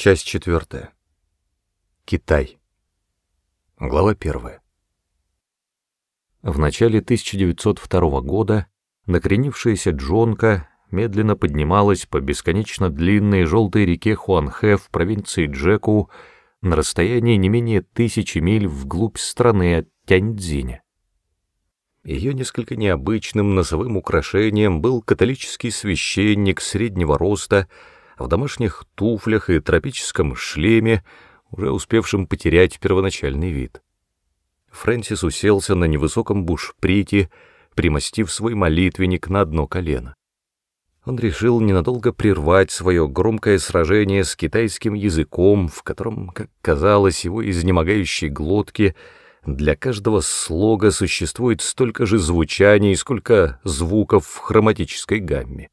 Часть четвертая. Китай. Глава первая. В начале 1902 года накренившаяся джонка медленно поднималась по бесконечно длинной желтой реке Хуанхэ в провинции Джеку на расстоянии не менее тысячи миль вглубь страны от Тяньцзиня. Ее несколько необычным носовым украшением был католический священник среднего роста, в домашних туфлях и тропическом шлеме, уже успевшим потерять первоначальный вид. Фрэнсис уселся на невысоком бушприте, примостив свой молитвенник на одно колено. Он решил ненадолго прервать свое громкое сражение с китайским языком, в котором, как казалось, его изнемогающей глотки, для каждого слога существует столько же звучаний, сколько звуков в хроматической гамме.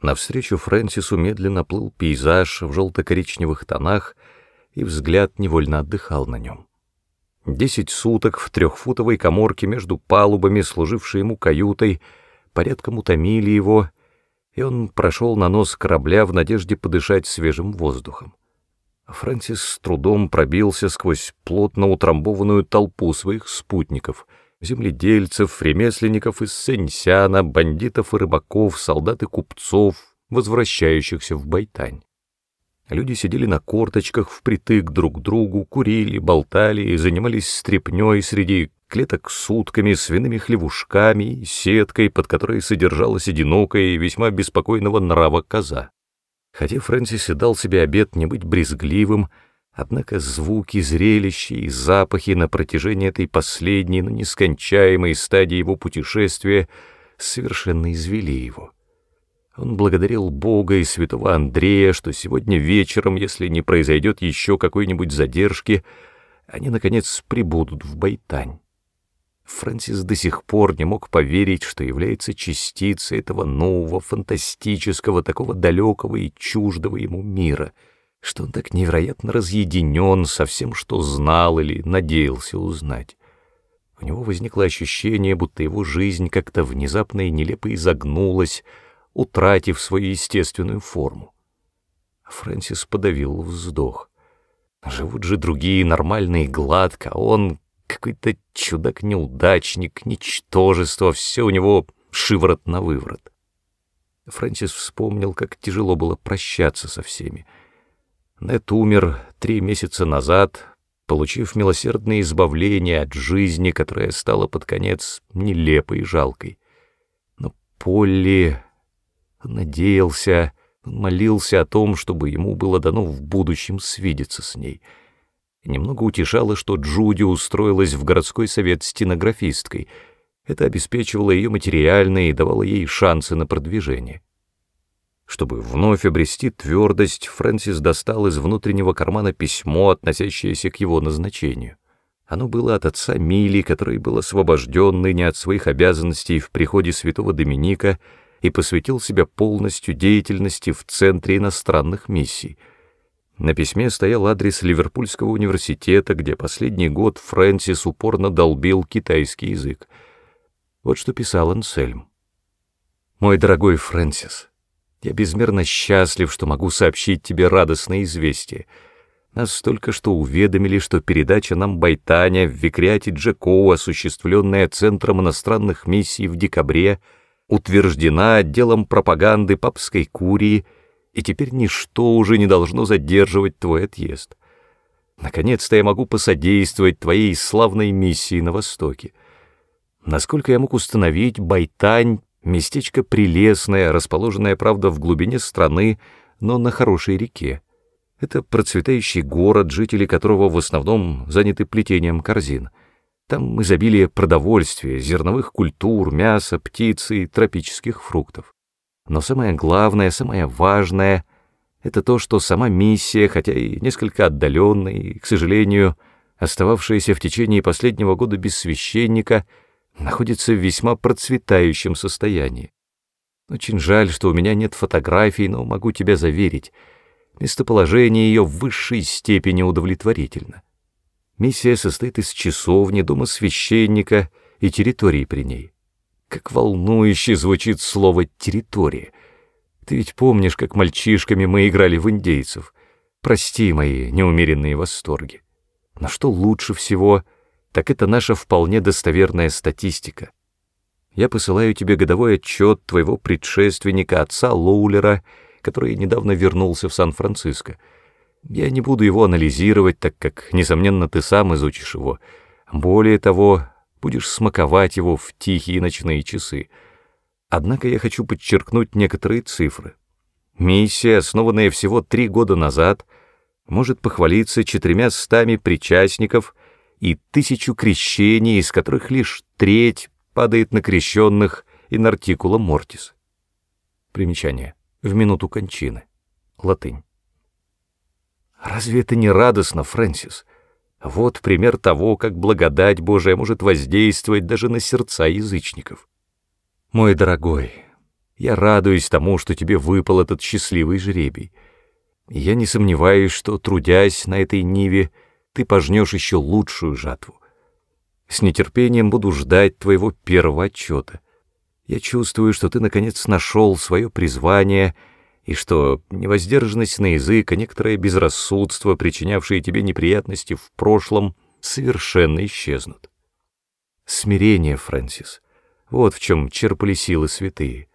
Навстречу Фрэнсису медленно плыл пейзаж в желто-коричневых тонах, и взгляд невольно отдыхал на нем. Десять суток в трехфутовой коморке между палубами, служившей ему каютой, порядком утомили его, и он прошел на нос корабля в надежде подышать свежим воздухом. Фрэнсис с трудом пробился сквозь плотно утрамбованную толпу своих спутников — земледельцев, ремесленников из Сеньсяна, бандитов и рыбаков, солдат и купцов, возвращающихся в Байтань. Люди сидели на корточках впритык друг к другу, курили, болтали и занимались стряпнёй среди клеток с утками, свиными хлевушками, сеткой, под которой содержалась одинокая и весьма беспокойного нрава коза. Хотя Фрэнсис и дал себе обет не быть брезгливым, Однако звуки, зрелища и запахи на протяжении этой последней, но нескончаемой стадии его путешествия совершенно извели его. Он благодарил Бога и святого Андрея, что сегодня вечером, если не произойдет еще какой-нибудь задержки, они, наконец, прибудут в Байтань. Фрэнсис до сих пор не мог поверить, что является частицей этого нового, фантастического, такого далекого и чуждого ему мира — что он так невероятно разъединен со всем, что знал или надеялся узнать. У него возникло ощущение, будто его жизнь как-то внезапно и нелепо изогнулась, утратив свою естественную форму. Фрэнсис подавил вздох. Живут же другие нормальные гладко, а он какой-то чудак-неудачник, ничтожество, все у него шиворот на выворот. Фрэнсис вспомнил, как тяжело было прощаться со всеми — Нет умер три месяца назад, получив милосердное избавление от жизни, которая стала под конец нелепой и жалкой. Но Полли надеялся, молился о том, чтобы ему было дано в будущем свидеться с ней. Немного утешало, что Джуди устроилась в городской совет стенографисткой. Это обеспечивало ее материально и давало ей шансы на продвижение. Чтобы вновь обрести твердость, Фрэнсис достал из внутреннего кармана письмо, относящееся к его назначению. Оно было от отца Мили, который был освобожден ныне от своих обязанностей в приходе святого Доминика и посвятил себя полностью деятельности в Центре иностранных миссий. На письме стоял адрес Ливерпульского университета, где последний год Фрэнсис упорно долбил китайский язык. Вот что писал Ансельм. «Мой дорогой Фрэнсис, я безмерно счастлив, что могу сообщить тебе радостное известие. Нас только что уведомили, что передача нам Байтаня в Викриате Джекоу, осуществленная Центром иностранных миссий в декабре, утверждена отделом пропаганды папской курии, и теперь ничто уже не должно задерживать твой отъезд. Наконец-то я могу посодействовать твоей славной миссии на Востоке. Насколько я мог установить, Байтань Местечко прелестное, расположенное, правда, в глубине страны, но на хорошей реке. Это процветающий город, жители которого в основном заняты плетением корзин. Там изобилие продовольствия, зерновых культур, мяса, птицы и тропических фруктов. Но самое главное, самое важное — это то, что сама миссия, хотя и несколько отдаленная, и, к сожалению, остававшаяся в течение последнего года без священника — находится в весьма процветающем состоянии. Очень жаль, что у меня нет фотографий, но могу тебя заверить, местоположение ее в высшей степени удовлетворительно. Миссия состоит из часовни, дома священника и территории при ней. Как волнующе звучит слово «территория». Ты ведь помнишь, как мальчишками мы играли в индейцев. Прости мои неумеренные восторги. Но что лучше всего, так это наша вполне достоверная статистика. Я посылаю тебе годовой отчет твоего предшественника, отца Лоулера, который недавно вернулся в Сан-Франциско. Я не буду его анализировать, так как, несомненно, ты сам изучишь его. Более того, будешь смаковать его в тихие ночные часы. Однако я хочу подчеркнуть некоторые цифры. Миссия, основанная всего три года назад, может похвалиться четырьмя стами причастников и тысячу крещений, из которых лишь треть падает на крещенных и на артикула мортис. Примечание. В минуту кончины. Латынь. Разве это не радостно, Фрэнсис? Вот пример того, как благодать Божия может воздействовать даже на сердца язычников. Мой дорогой, я радуюсь тому, что тебе выпал этот счастливый жребий. Я не сомневаюсь, что, трудясь на этой ниве, ты пожнешь еще лучшую жатву. С нетерпением буду ждать твоего первого отчета. Я чувствую, что ты, наконец, нашел свое призвание — и что невоздержанность на язык, а некоторое безрассудство, причинявшие тебе неприятности в прошлом, совершенно исчезнут. Смирение, Фрэнсис, вот в чем черпали силы святые.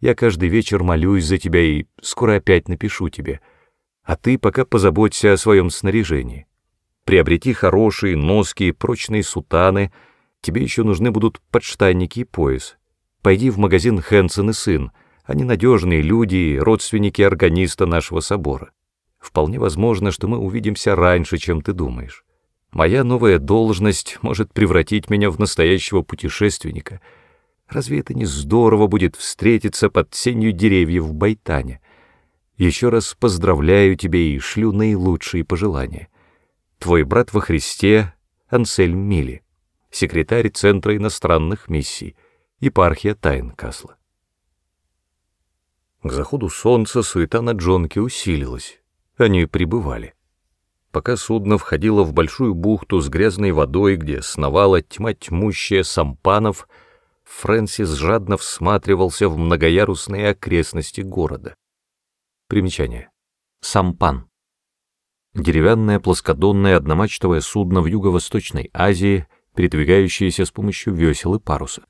Я каждый вечер молюсь за тебя и скоро опять напишу тебе, а ты пока позаботься о своем снаряжении. Приобрети хорошие, носки, прочные сутаны, тебе еще нужны будут подштанники и пояс. Пойди в магазин Хэнсон и сын — они надежные люди, родственники органиста нашего собора. Вполне возможно, что мы увидимся раньше, чем ты думаешь. Моя новая должность может превратить меня в настоящего путешественника. Разве это не здорово будет встретиться под сенью деревьев в Байтане? Еще раз поздравляю тебя и шлю наилучшие пожелания. Твой брат во Христе Ансельм Мили, секретарь Центра иностранных миссий, епархия Тайнкасла. К заходу солнца суета на джонке усилилась. Они прибывали. Пока судно входило в большую бухту с грязной водой, где сновала тьма тьмущая сампанов, Фрэнсис жадно всматривался в многоярусные окрестности города. Примечание. Сампан. Деревянное плоскодонное одномачтовое судно в Юго-Восточной Азии, передвигающееся с помощью весел и паруса.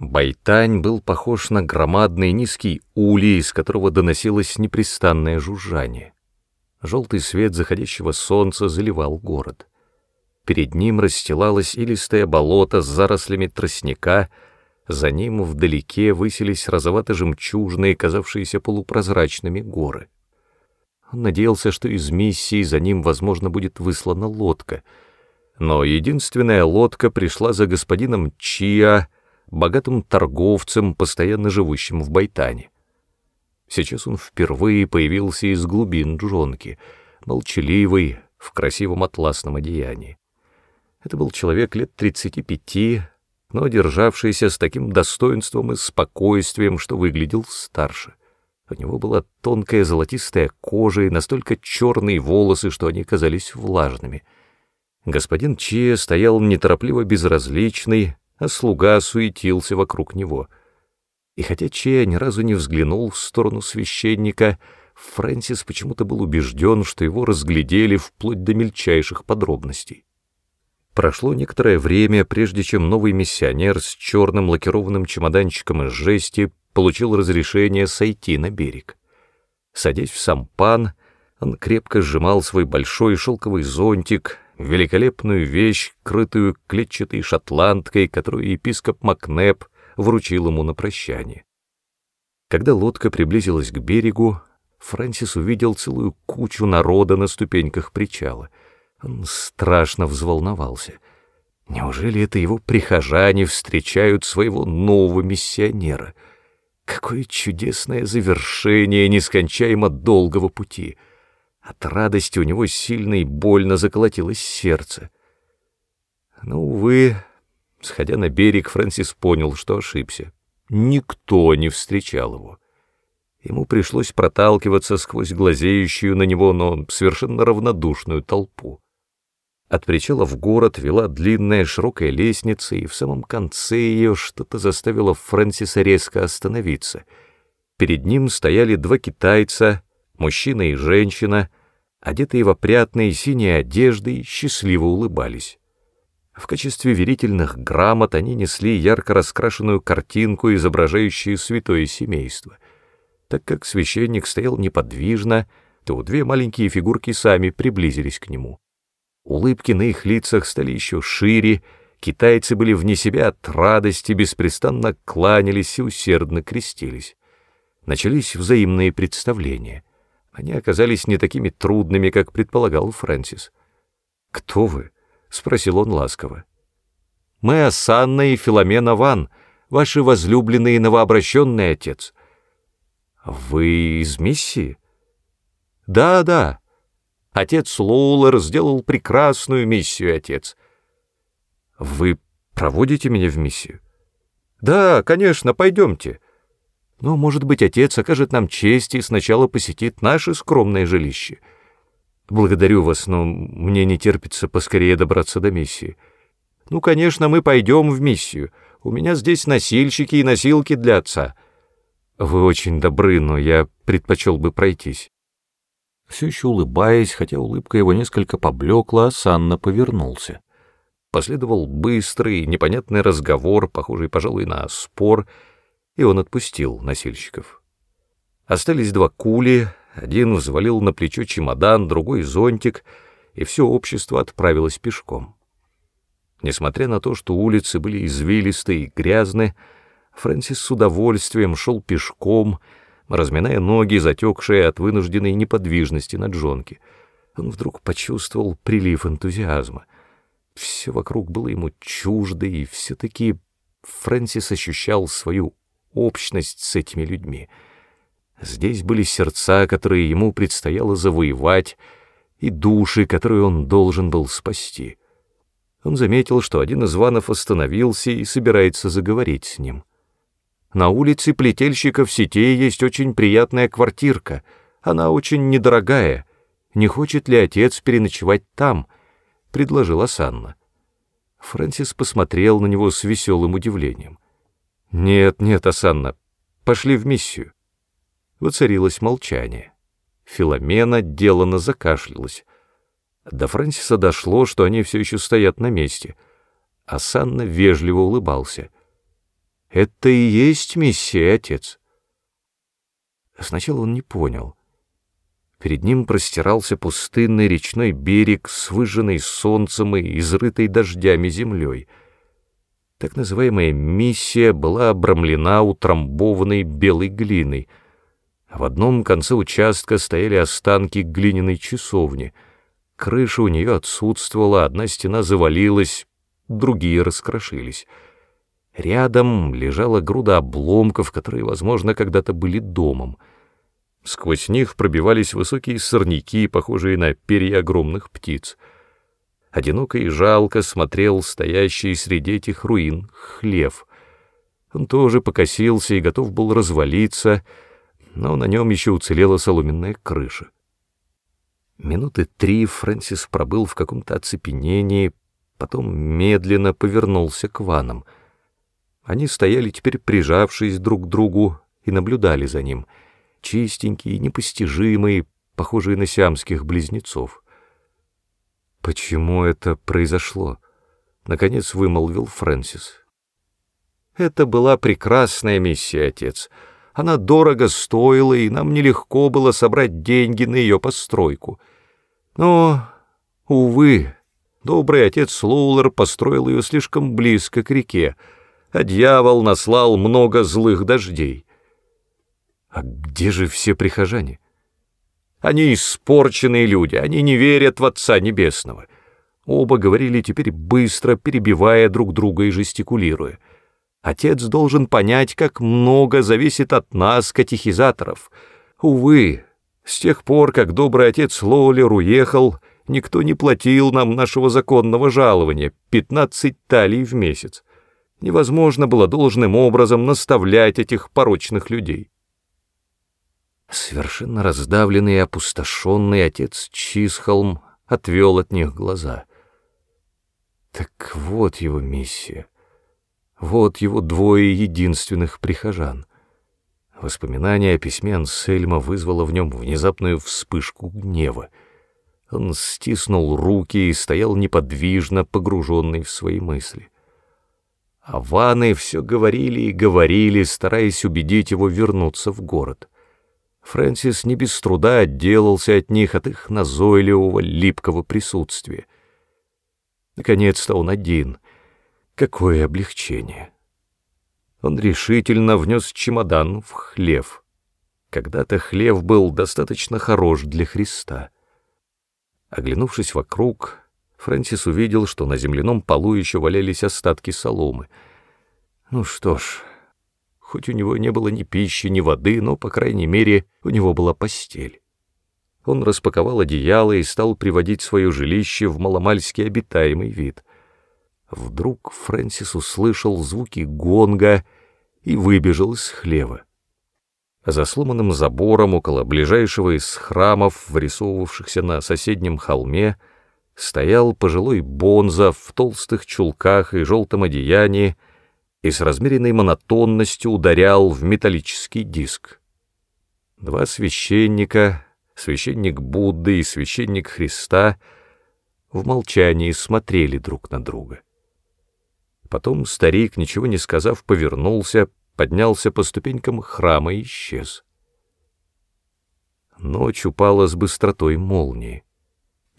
Байтань был похож на громадный низкий улей, из которого доносилось непрестанное жужжание. Желтый свет заходящего солнца заливал город. Перед ним расстилалось илистое болото с зарослями тростника, за ним вдалеке высились розовато-жемчужные, казавшиеся полупрозрачными горы. Он надеялся, что из миссии за ним, возможно, будет выслана лодка, но единственная лодка пришла за господином Чиа, богатым торговцем, постоянно живущим в Байтане. Сейчас он впервые появился из глубин джонки, молчаливый, в красивом атласном одеянии. Это был человек лет тридцати пяти, но державшийся с таким достоинством и спокойствием, что выглядел старше. У него была тонкая золотистая кожа и настолько черные волосы, что они казались влажными. Господин Чия стоял неторопливо безразличный, а слуга суетился вокруг него. И хотя Чея ни разу не взглянул в сторону священника, Фрэнсис почему-то был убежден, что его разглядели вплоть до мельчайших подробностей. Прошло некоторое время, прежде чем новый миссионер с черным лакированным чемоданчиком из жести получил разрешение сойти на берег. Садясь в сампан, он крепко сжимал свой большой шелковый зонтик, великолепную вещь, крытую клетчатой шотландкой, которую епископ Макнеп вручил ему на прощание. Когда лодка приблизилась к берегу, Фрэнсис увидел целую кучу народа на ступеньках причала. Он страшно взволновался. Неужели это его прихожане встречают своего нового миссионера? Какое чудесное завершение нескончаемо долгого пути — от радости у него сильно и больно заколотилось сердце. Но, увы, сходя на берег, Фрэнсис понял, что ошибся. Никто не встречал его. Ему пришлось проталкиваться сквозь глазеющую на него, но совершенно равнодушную толпу. От причала в город вела длинная широкая лестница, и в самом конце ее что-то заставило Фрэнсиса резко остановиться. Перед ним стояли два китайца — Мужчина и женщина, одетые в опрятные синие одежды, счастливо улыбались. В качестве верительных грамот они несли ярко раскрашенную картинку, изображающую святое семейство. Так как священник стоял неподвижно, то две маленькие фигурки сами приблизились к нему. Улыбки на их лицах стали еще шире, китайцы были вне себя от радости, беспрестанно кланялись и усердно крестились. Начались взаимные представления — они оказались не такими трудными, как предполагал Фрэнсис. «Кто вы?» — спросил он ласково. «Мы Асанна и Филомена Ван, ваши возлюбленные новообращенный отец». «Вы из миссии?» «Да, да. Отец Лоулер сделал прекрасную миссию, отец». «Вы проводите меня в миссию?» «Да, конечно, пойдемте». Но, может быть, отец окажет нам честь и сначала посетит наше скромное жилище. Благодарю вас, но мне не терпится поскорее добраться до миссии. Ну, конечно, мы пойдем в миссию. У меня здесь носильщики и носилки для отца. Вы очень добры, но я предпочел бы пройтись. Все еще улыбаясь, хотя улыбка его несколько поблекла, Санна повернулся. Последовал быстрый, непонятный разговор, похожий, пожалуй, на спор — и он отпустил носильщиков. Остались два кули, один взвалил на плечо чемодан, другой — зонтик, и все общество отправилось пешком. Несмотря на то, что улицы были извилистые и грязны, Фрэнсис с удовольствием шел пешком, разминая ноги, затекшие от вынужденной неподвижности на джонке. Он вдруг почувствовал прилив энтузиазма. Все вокруг было ему чуждо, и все-таки Фрэнсис ощущал свою общность с этими людьми. Здесь были сердца, которые ему предстояло завоевать, и души, которые он должен был спасти. Он заметил, что один из ванов остановился и собирается заговорить с ним. На улице плетельщиков сетей есть очень приятная квартирка. Она очень недорогая. Не хочет ли отец переночевать там? — предложила Санна. Фрэнсис посмотрел на него с веселым удивлением. «Нет, нет, Асанна, пошли в миссию». Воцарилось молчание. Филомена делано закашлялась. До Фрэнсиса дошло, что они все еще стоят на месте. Асанна вежливо улыбался. «Это и есть миссия, отец». Сначала он не понял. Перед ним простирался пустынный речной берег с выжженной солнцем и изрытой дождями землей — так называемая миссия была обрамлена утрамбованной белой глиной. В одном конце участка стояли останки глиняной часовни. Крыша у нее отсутствовала, одна стена завалилась, другие раскрошились. Рядом лежала груда обломков, которые, возможно, когда-то были домом. Сквозь них пробивались высокие сорняки, похожие на перья огромных птиц — Одиноко и жалко смотрел стоящий среди этих руин хлев. Он тоже покосился и готов был развалиться, но на нем еще уцелела соломенная крыша. Минуты три Фрэнсис пробыл в каком-то оцепенении, потом медленно повернулся к ванам. Они стояли теперь прижавшись друг к другу и наблюдали за ним, чистенькие, непостижимые, похожие на сиамских близнецов. «Почему это произошло?» — наконец вымолвил Фрэнсис. «Это была прекрасная миссия, отец. Она дорого стоила, и нам нелегко было собрать деньги на ее постройку. Но, увы, добрый отец Лоулер построил ее слишком близко к реке, а дьявол наслал много злых дождей». «А где же все прихожане?» Они испорченные люди, они не верят в Отца Небесного. Оба говорили теперь быстро, перебивая друг друга и жестикулируя. Отец должен понять, как много зависит от нас, катехизаторов. Увы, с тех пор, как добрый отец Лоулер уехал, никто не платил нам нашего законного жалования — 15 талий в месяц. Невозможно было должным образом наставлять этих порочных людей. Совершенно раздавленный и опустошенный отец Чисхолм отвел от них глаза. Так вот его миссия. Вот его двое единственных прихожан. Воспоминание о письме Ансельма вызвало в нем внезапную вспышку гнева. Он стиснул руки и стоял неподвижно, погруженный в свои мысли. А ваны все говорили и говорили, стараясь убедить его вернуться в город. Фрэнсис не без труда отделался от них, от их назойливого, липкого присутствия. Наконец-то он один. Какое облегчение! Он решительно внес чемодан в хлев. Когда-то хлев был достаточно хорош для Христа. Оглянувшись вокруг, Фрэнсис увидел, что на земляном полу еще валялись остатки соломы. Ну что ж, хоть у него не было ни пищи, ни воды, но, по крайней мере, у него была постель. Он распаковал одеяло и стал приводить свое жилище в маломальски обитаемый вид. Вдруг Фрэнсис услышал звуки гонга и выбежал из хлева. За сломанным забором около ближайшего из храмов, вырисовывавшихся на соседнем холме, стоял пожилой бонза в толстых чулках и желтом одеянии и с размеренной монотонностью ударял в металлический диск. Два священника, священник Будды и священник Христа, в молчании смотрели друг на друга. Потом старик, ничего не сказав, повернулся, поднялся по ступенькам храма и исчез. Ночь упала с быстротой молнии.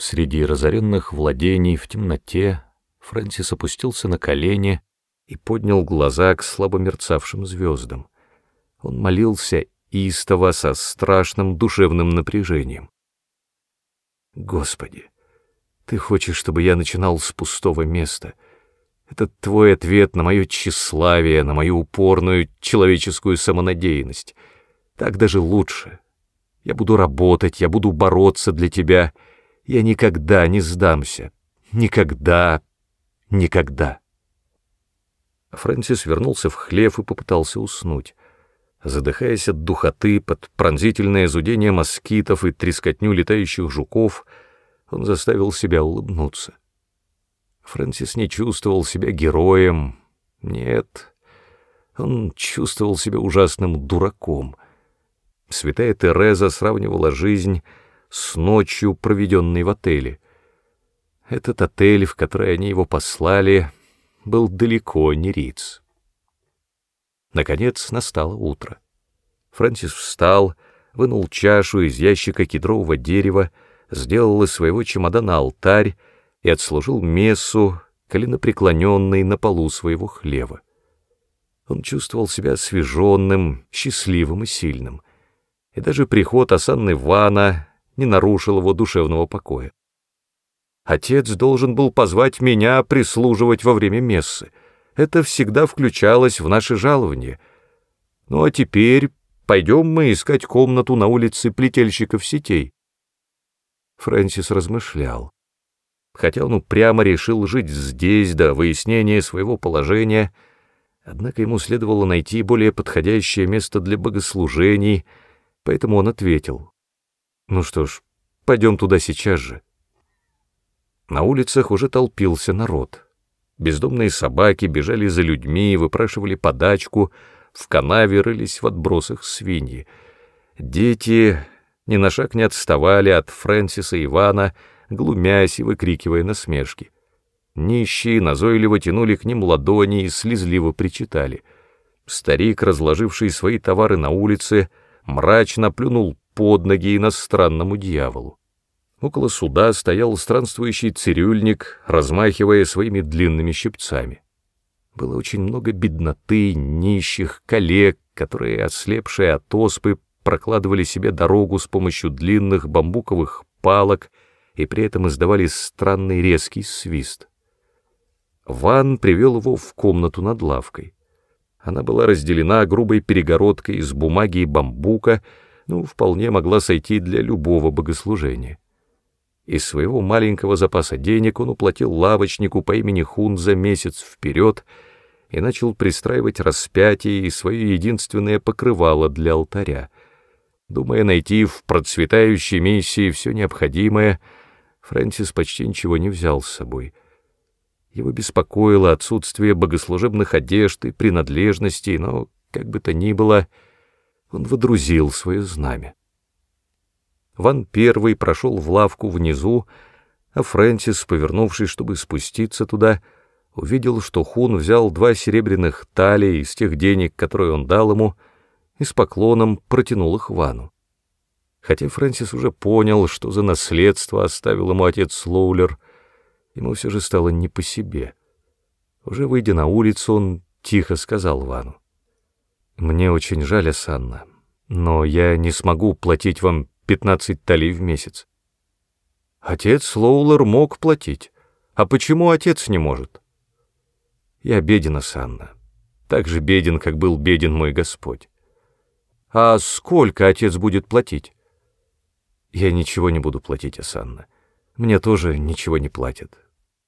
Среди разоренных владений в темноте Фрэнсис опустился на колени и поднял глаза к слабо мерцавшим звездам. Он молился истово со страшным душевным напряжением. «Господи, Ты хочешь, чтобы я начинал с пустого места?» Это твой ответ на мое тщеславие, на мою упорную человеческую самонадеянность. Так даже лучше. Я буду работать, я буду бороться для тебя. Я никогда не сдамся. Никогда, никогда. Фрэнсис вернулся в хлев и попытался уснуть. Задыхаясь от духоты под пронзительное зудение москитов и трескотню летающих жуков, он заставил себя улыбнуться. Фрэнсис не чувствовал себя героем. Нет, он чувствовал себя ужасным дураком. Святая Тереза сравнивала жизнь с ночью, проведенной в отеле. Этот отель, в который они его послали, был далеко не Риц. Наконец настало утро. Фрэнсис встал, вынул чашу из ящика кедрового дерева, сделал из своего чемодана алтарь и отслужил мессу, коленопреклоненный на полу своего хлева. Он чувствовал себя освеженным, счастливым и сильным, и даже приход Асанны Вана не нарушил его душевного покоя. Отец должен был позвать меня прислуживать во время мессы. Это всегда включалось в наше жалование. Ну а теперь пойдем мы искать комнату на улице плетельщиков сетей. Фрэнсис размышлял. Хотя он упрямо решил жить здесь до выяснения своего положения, однако ему следовало найти более подходящее место для богослужений, поэтому он ответил. «Ну что ж, пойдем туда сейчас же». На улицах уже толпился народ. Бездомные собаки бежали за людьми, выпрашивали подачку, в канаве рылись в отбросах свиньи. Дети ни на шаг не отставали от Фрэнсиса и Ивана, глумясь и выкрикивая насмешки. Нищие назойливо тянули к ним ладони и слезливо причитали. Старик, разложивший свои товары на улице, мрачно плюнул под ноги иностранному дьяволу. Около суда стоял странствующий цирюльник, размахивая своими длинными щипцами. Было очень много бедноты, нищих, коллег, которые, ослепшие от оспы, прокладывали себе дорогу с помощью длинных бамбуковых палок и при этом издавали странный резкий свист. Ван привел его в комнату над лавкой. Она была разделена грубой перегородкой из бумаги и бамбука, ну, вполне могла сойти для любого богослужения. Из своего маленького запаса денег он уплатил лавочнику по имени Хун за месяц вперед и начал пристраивать распятие и свое единственное покрывало для алтаря. Думая найти в процветающей миссии все необходимое — Фрэнсис почти ничего не взял с собой. Его беспокоило отсутствие богослужебных одежд и принадлежностей, но, как бы то ни было, он водрузил свое знамя. Ван первый прошел в лавку внизу, а Фрэнсис, повернувшись, чтобы спуститься туда, увидел, что Хун взял два серебряных талии из тех денег, которые он дал ему, и с поклоном протянул их Вану. Хотя Фрэнсис уже понял, что за наследство оставил ему отец Слоулер, ему все же стало не по себе. Уже выйдя на улицу, он тихо сказал Вану. «Мне очень жаль, Асанна, но я не смогу платить вам пятнадцать талей в месяц. Отец Лоулер мог платить. А почему отец не может? Я беден, Асанна. Так же беден, как был беден мой Господь. А сколько отец будет платить? Я ничего не буду платить, Асанна. Мне тоже ничего не платят.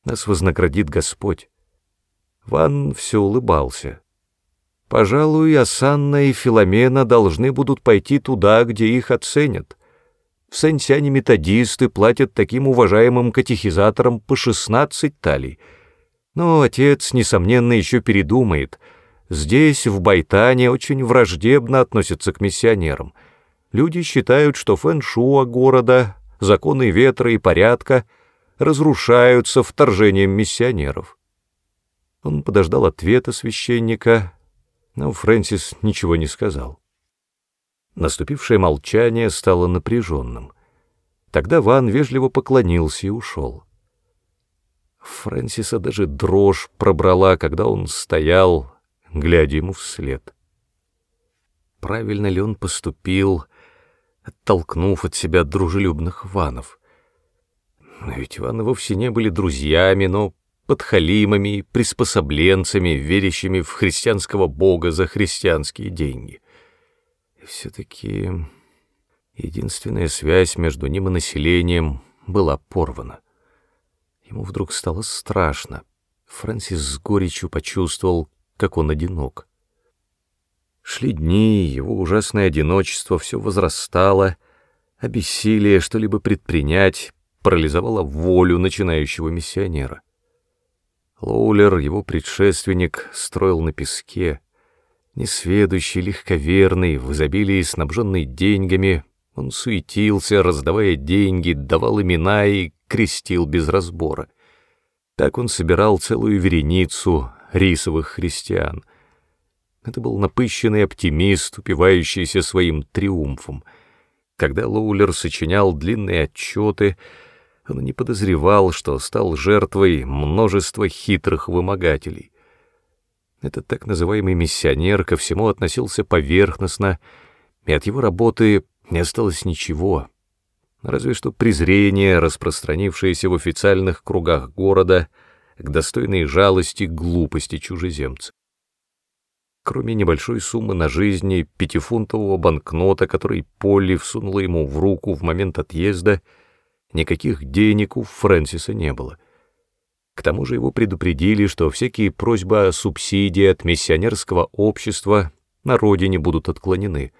Нас вознаградит Господь. Ван все улыбался. Пожалуй, Асанна и Филомена должны будут пойти туда, где их оценят — в Сэнсяне методисты платят таким уважаемым катехизаторам по 16 талей. Но отец, несомненно, еще передумает. Здесь, в Байтане, очень враждебно относятся к миссионерам. Люди считают, что фэн-шуа города, законы ветра и порядка разрушаются вторжением миссионеров. Он подождал ответа священника, но Фрэнсис ничего не сказал. Наступившее молчание стало напряженным. Тогда Ван вежливо поклонился и ушел. Фрэнсиса даже дрожь пробрала, когда он стоял, глядя ему вслед. Правильно ли он поступил, оттолкнув от себя дружелюбных Ванов? Но ведь Ваны вовсе не были друзьями, но подхалимами приспособленцами, верящими в христианского бога за христианские деньги. И все-таки единственная связь между ним и населением была порвана. Ему вдруг стало страшно. Фрэнсис с горечью почувствовал, как он одинок. Шли дни, его ужасное одиночество все возрастало, а бессилие что-либо предпринять парализовало волю начинающего миссионера. Лоулер, его предшественник, строил на песке, Несведущий, легковерный, в изобилии снабженный деньгами, он суетился, раздавая деньги, давал имена и крестил без разбора. Так он собирал целую вереницу рисовых христиан. Это был напыщенный оптимист, упивающийся своим триумфом. Когда Лоулер сочинял длинные отчеты, он не подозревал, что стал жертвой множества хитрых вымогателей. Этот так называемый миссионер ко всему относился поверхностно, и от его работы не осталось ничего, разве что презрение, распространившееся в официальных кругах города, к достойной жалости глупости чужеземца. Кроме небольшой суммы на жизни пятифунтового банкнота, который Полли всунула ему в руку в момент отъезда, никаких денег у Фрэнсиса не было. К тому же его предупредили, что всякие просьбы о субсидии от миссионерского общества на родине будут отклонены.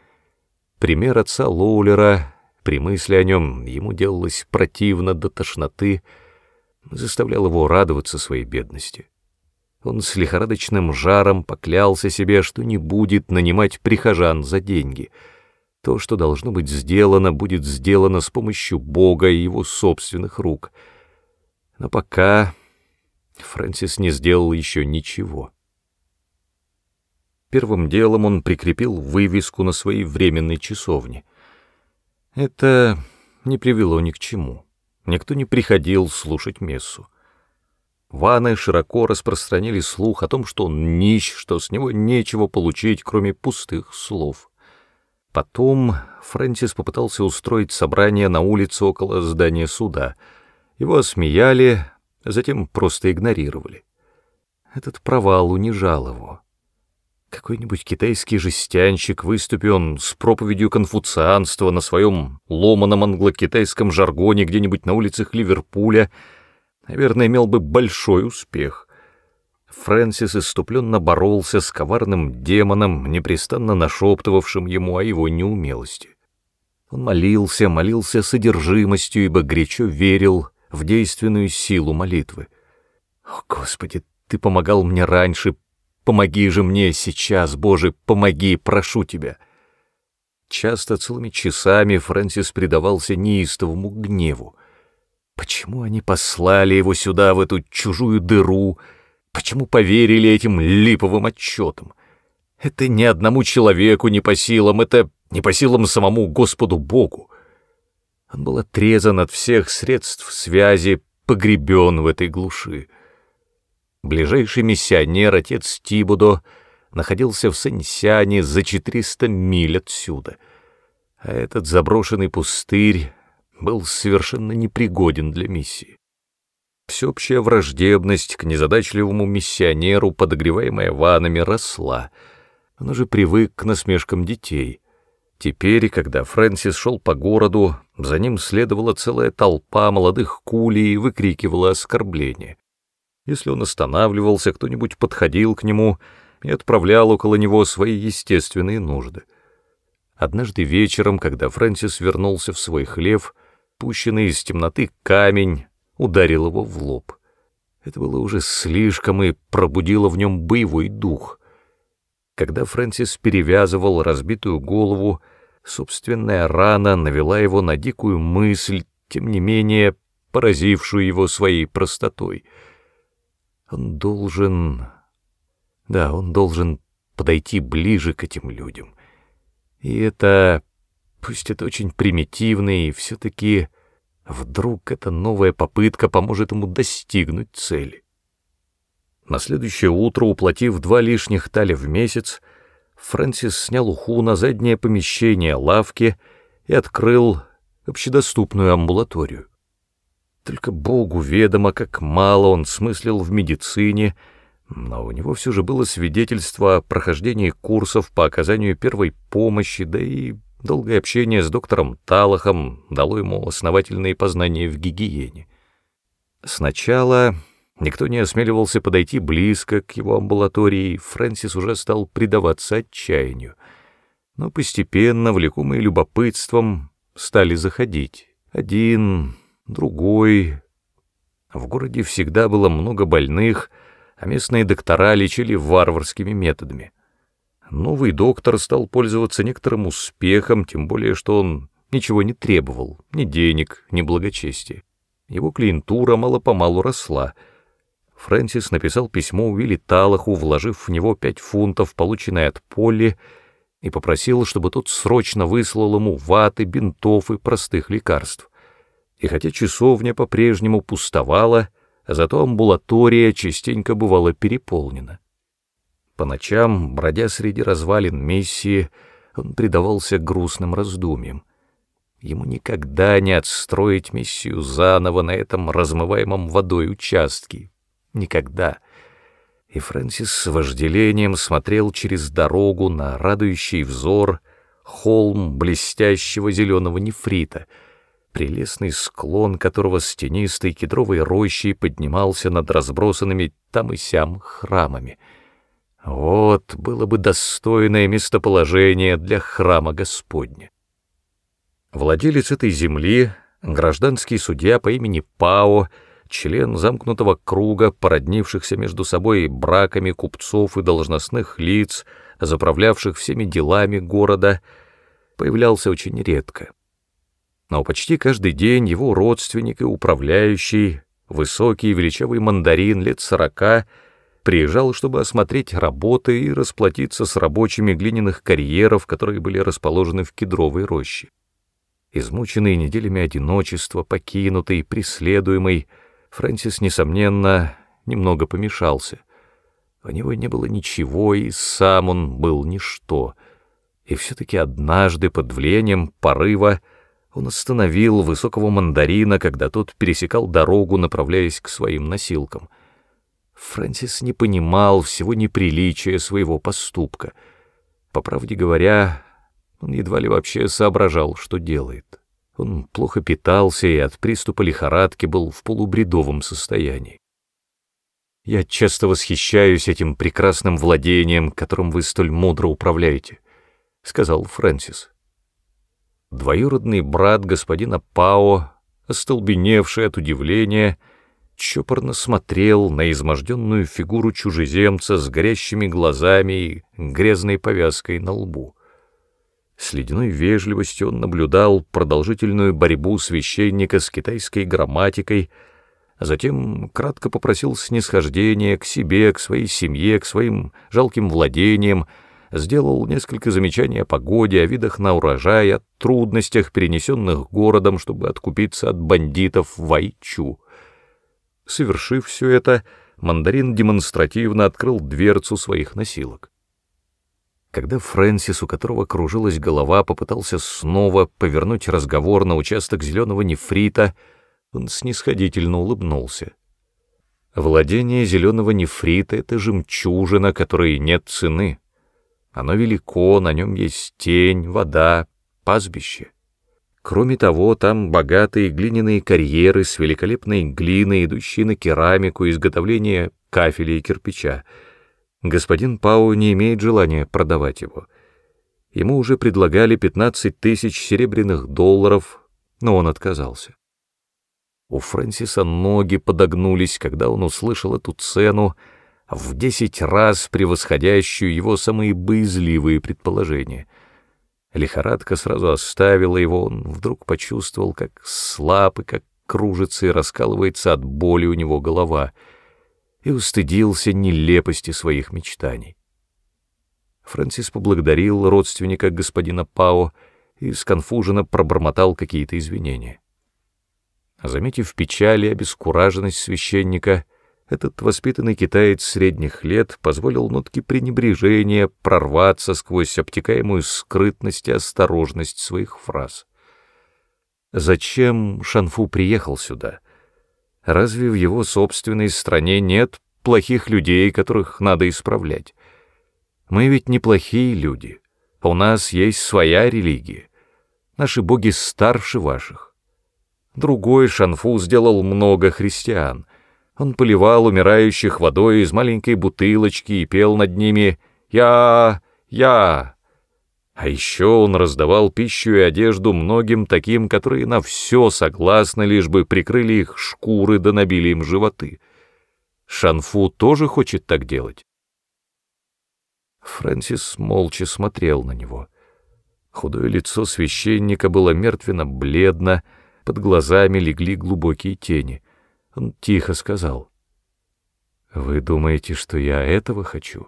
Пример отца Лоулера, при мысли о нем ему делалось противно до тошноты, заставлял его радоваться своей бедности. Он с лихорадочным жаром поклялся себе, что не будет нанимать прихожан за деньги. То, что должно быть сделано, будет сделано с помощью Бога и его собственных рук. Но пока Фрэнсис не сделал еще ничего. Первым делом он прикрепил вывеску на своей временной часовне. Это не привело ни к чему. Никто не приходил слушать мессу. Ваны широко распространили слух о том, что он нищ, что с него нечего получить, кроме пустых слов. Потом Фрэнсис попытался устроить собрание на улице около здания суда. Его осмеяли, затем просто игнорировали. Этот провал унижал его. Какой-нибудь китайский жестянщик, выступил с проповедью конфуцианства на своем ломаном англо-китайском жаргоне где-нибудь на улицах Ливерпуля, наверное, имел бы большой успех. Фрэнсис иступленно боролся с коварным демоном, непрестанно нашептывавшим ему о его неумелости. Он молился, молился содержимостью, ибо горячо верил, в действенную силу молитвы. О, Господи, Ты помогал мне раньше, помоги же мне сейчас, Боже, помоги, прошу Тебя. часто целыми часами Фрэнсис предавался неистовому гневу. Почему они послали его сюда, в эту чужую дыру? Почему поверили этим липовым отчетам? Это ни одному человеку не по силам, это не по силам самому Господу Богу. Он был отрезан от всех средств связи, погребен в этой глуши. Ближайший миссионер, отец Тибудо, находился в Сэньсяне за 400 миль отсюда, а этот заброшенный пустырь был совершенно непригоден для миссии. Всеобщая враждебность к незадачливому миссионеру, подогреваемая ванами, росла. Он уже привык к насмешкам детей. Теперь, когда Фрэнсис шел по городу, за ним следовала целая толпа молодых кулей и выкрикивала оскорбления. Если он останавливался, кто-нибудь подходил к нему и отправлял около него свои естественные нужды. Однажды вечером, когда Фрэнсис вернулся в свой хлев, пущенный из темноты камень ударил его в лоб. Это было уже слишком и пробудило в нем боевой дух. Когда Фрэнсис перевязывал разбитую голову, собственная рана навела его на дикую мысль, тем не менее поразившую его своей простотой — он должен... Да, он должен подойти ближе к этим людям. И это... Пусть это очень примитивно, и все-таки вдруг эта новая попытка поможет ему достигнуть цели. На следующее утро, уплатив два лишних таля в месяц, Фрэнсис снял уху на заднее помещение лавки и открыл общедоступную амбулаторию. Только Богу ведомо, как мало он смыслил в медицине, но у него все же было свидетельство о прохождении курсов по оказанию первой помощи, да и долгое общение с доктором Талахом дало ему основательные познания в гигиене. Сначала никто не осмеливался подойти близко к его амбулатории, Фрэнсис уже стал предаваться отчаянию. Но постепенно, влекомые любопытством, стали заходить. Один, другой. В городе всегда было много больных, а местные доктора лечили варварскими методами. Новый доктор стал пользоваться некоторым успехом, тем более что он ничего не требовал, ни денег, ни благочестия. Его клиентура мало-помалу росла. Фрэнсис написал письмо Уилли Талаху, вложив в него пять фунтов, полученные от Полли, и попросил, чтобы тот срочно выслал ему ваты, бинтов и простых лекарств и хотя часовня по-прежнему пустовала, зато амбулатория частенько бывала переполнена. По ночам, бродя среди развалин миссии, он предавался грустным раздумьям. Ему никогда не отстроить миссию заново на этом размываемом водой участке. Никогда. И Фрэнсис с вожделением смотрел через дорогу на радующий взор холм блестящего зеленого нефрита — прелестный склон которого с тенистой кедровой рощей поднимался над разбросанными там и сям храмами. Вот было бы достойное местоположение для храма Господня. Владелец этой земли, гражданский судья по имени Пао, член замкнутого круга, породнившихся между собой браками купцов и должностных лиц, заправлявших всеми делами города, появлялся очень редко но почти каждый день его родственник и управляющий, высокий величавый мандарин лет сорока, приезжал, чтобы осмотреть работы и расплатиться с рабочими глиняных карьеров, которые были расположены в кедровой роще. Измученный неделями одиночества, покинутый, преследуемый, Фрэнсис, несомненно, немного помешался. У него не было ничего, и сам он был ничто. И все-таки однажды под влиянием порыва он остановил высокого мандарина, когда тот пересекал дорогу, направляясь к своим носилкам. Фрэнсис не понимал всего неприличия своего поступка. По правде говоря, он едва ли вообще соображал, что делает. Он плохо питался и от приступа лихорадки был в полубредовом состоянии. «Я часто восхищаюсь этим прекрасным владением, которым вы столь мудро управляете», — сказал Фрэнсис. Двоюродный брат господина Пао, остолбеневший от удивления, чопорно смотрел на изможденную фигуру чужеземца с горящими глазами и грязной повязкой на лбу. С ледяной вежливостью он наблюдал продолжительную борьбу священника с китайской грамматикой, а затем кратко попросил снисхождения к себе, к своей семье, к своим жалким владениям, сделал несколько замечаний о погоде, о видах на урожай, о трудностях, перенесенных городом, чтобы откупиться от бандитов в Айчу. Совершив все это, мандарин демонстративно открыл дверцу своих носилок. Когда Фрэнсис, у которого кружилась голова, попытался снова повернуть разговор на участок зеленого нефрита, он снисходительно улыбнулся. Владение зеленого нефрита — это жемчужина, которой нет цены. Оно велико, на нем есть тень, вода, пастбище. Кроме того, там богатые глиняные карьеры с великолепной глиной, идущие на керамику, изготовление кафеля и кирпича. Господин Пау не имеет желания продавать его. Ему уже предлагали 15 тысяч серебряных долларов, но он отказался. У Фрэнсиса ноги подогнулись, когда он услышал эту цену, в десять раз превосходящую его самые боязливые предположения. Лихорадка сразу оставила его, он вдруг почувствовал, как слаб и как кружится и раскалывается от боли у него голова, и устыдился нелепости своих мечтаний. Фрэнсис поблагодарил родственника господина Пао и сконфуженно пробормотал какие-то извинения. Заметив печаль и обескураженность священника, этот воспитанный китаец средних лет позволил нотке пренебрежения прорваться сквозь обтекаемую скрытность и осторожность своих фраз. Зачем Шанфу приехал сюда? Разве в его собственной стране нет плохих людей, которых надо исправлять? Мы ведь не плохие люди. У нас есть своя религия. Наши боги старше ваших. Другой Шанфу сделал много христиан — он поливал умирающих водой из маленькой бутылочки и пел над ними «Я... я...». А еще он раздавал пищу и одежду многим таким, которые на все согласны, лишь бы прикрыли их шкуры да набили им животы. Шанфу тоже хочет так делать. Фрэнсис молча смотрел на него. Худое лицо священника было мертвенно-бледно, под глазами легли глубокие тени — он тихо сказал. «Вы думаете, что я этого хочу?»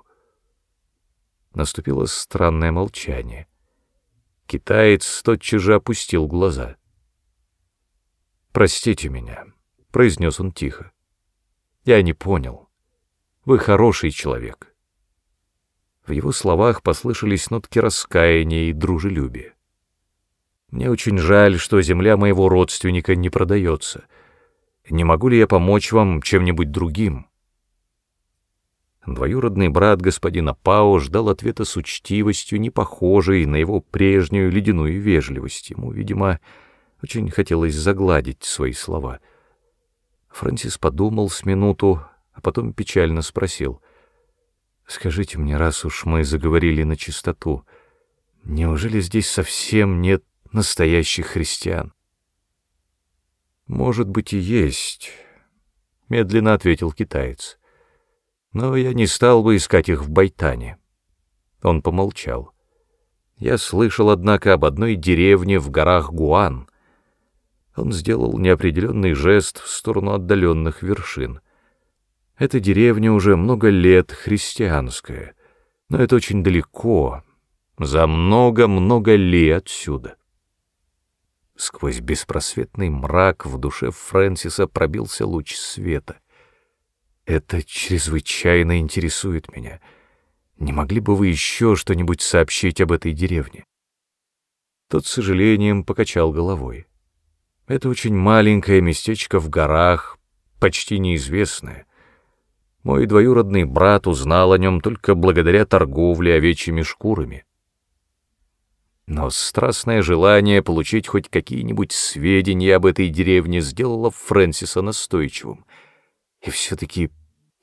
Наступило странное молчание. Китаец тотчас же опустил глаза. «Простите меня», — произнес он тихо. «Я не понял. Вы хороший человек». В его словах послышались нотки раскаяния и дружелюбия. «Мне очень жаль, что земля моего родственника не продается», не могу ли я помочь вам чем-нибудь другим?» Двоюродный брат господина Пао ждал ответа с учтивостью, не похожей на его прежнюю ледяную вежливость. Ему, видимо, очень хотелось загладить свои слова. Фрэнсис подумал с минуту, а потом печально спросил. «Скажите мне, раз уж мы заговорили на чистоту, неужели здесь совсем нет настоящих христиан?» «Может быть и есть», — медленно ответил китаец. «Но я не стал бы искать их в Байтане». Он помолчал. «Я слышал, однако, об одной деревне в горах Гуан». Он сделал неопределенный жест в сторону отдаленных вершин. Эта деревня уже много лет христианская, но это очень далеко, за много-много лет отсюда. Сквозь беспросветный мрак в душе Фрэнсиса пробился луч света. «Это чрезвычайно интересует меня. Не могли бы вы еще что-нибудь сообщить об этой деревне?» Тот с сожалением покачал головой. «Это очень маленькое местечко в горах, почти неизвестное. Мой двоюродный брат узнал о нем только благодаря торговле овечьими шкурами. Но страстное желание получить хоть какие-нибудь сведения об этой деревне сделало Фрэнсиса настойчивым. И все-таки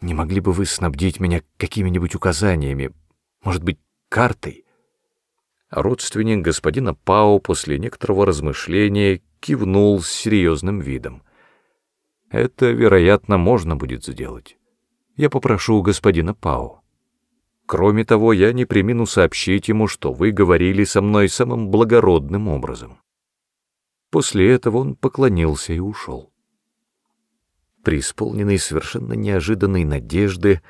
не могли бы вы снабдить меня какими-нибудь указаниями, может быть, картой? Родственник господина Пао после некоторого размышления кивнул с серьезным видом. Это, вероятно, можно будет сделать. Я попрошу господина Пао. Кроме того, я не примену сообщить ему, что вы говорили со мной самым благородным образом. После этого он поклонился и ушел. Преисполненный совершенно неожиданной надежды,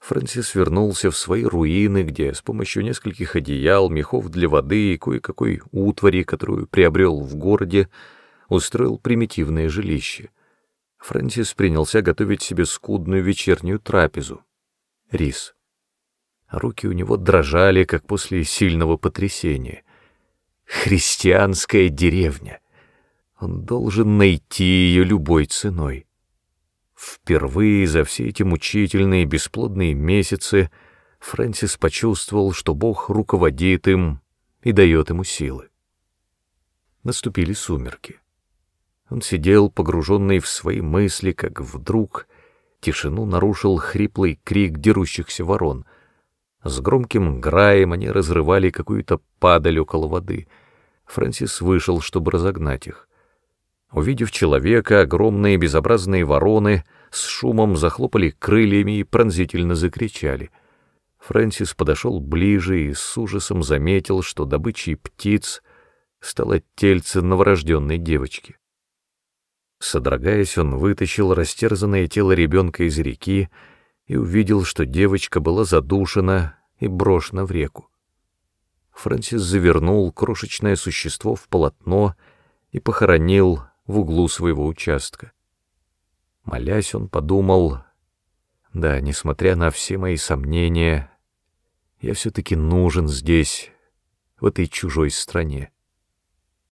Фрэнсис вернулся в свои руины, где с помощью нескольких одеял, мехов для воды и кое-какой утвари, которую приобрел в городе, устроил примитивное жилище. Фрэнсис принялся готовить себе скудную вечернюю трапезу — рис. Руки у него дрожали, как после сильного потрясения. Христианская деревня. Он должен найти ее любой ценой. Впервые за все эти мучительные бесплодные месяцы Фрэнсис почувствовал, что Бог руководит им и дает ему силы. Наступили сумерки. Он сидел, погруженный в свои мысли, как вдруг тишину нарушил хриплый крик дерущихся ворон. С громким граем они разрывали какую-то падаль около воды. Фрэнсис вышел, чтобы разогнать их. Увидев человека, огромные безобразные вороны с шумом захлопали крыльями и пронзительно закричали. Фрэнсис подошел ближе и с ужасом заметил, что добычей птиц стало тельце новорожденной девочки. Содрогаясь, он вытащил растерзанное тело ребенка из реки и увидел, что девочка была задушена и брошена в реку. Фрэнсис завернул крошечное существо в полотно и похоронил в углу своего участка. Молясь, он подумал, да, несмотря на все мои сомнения, я все-таки нужен здесь, в этой чужой стране.